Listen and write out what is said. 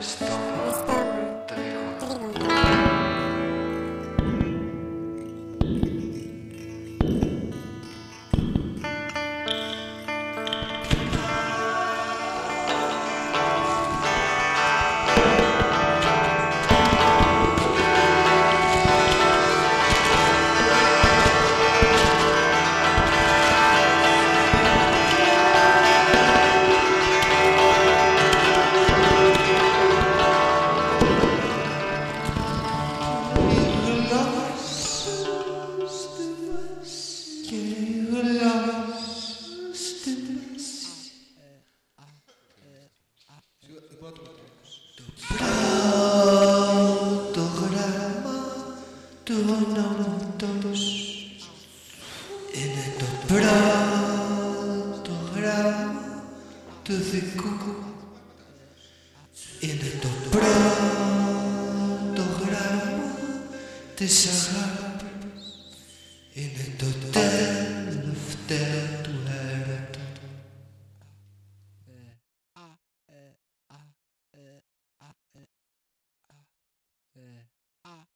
forest. Το πρώτο του είναι το πρώτο του δικού. Είναι το πρώτο της αγάπης. Είναι το τελευταίο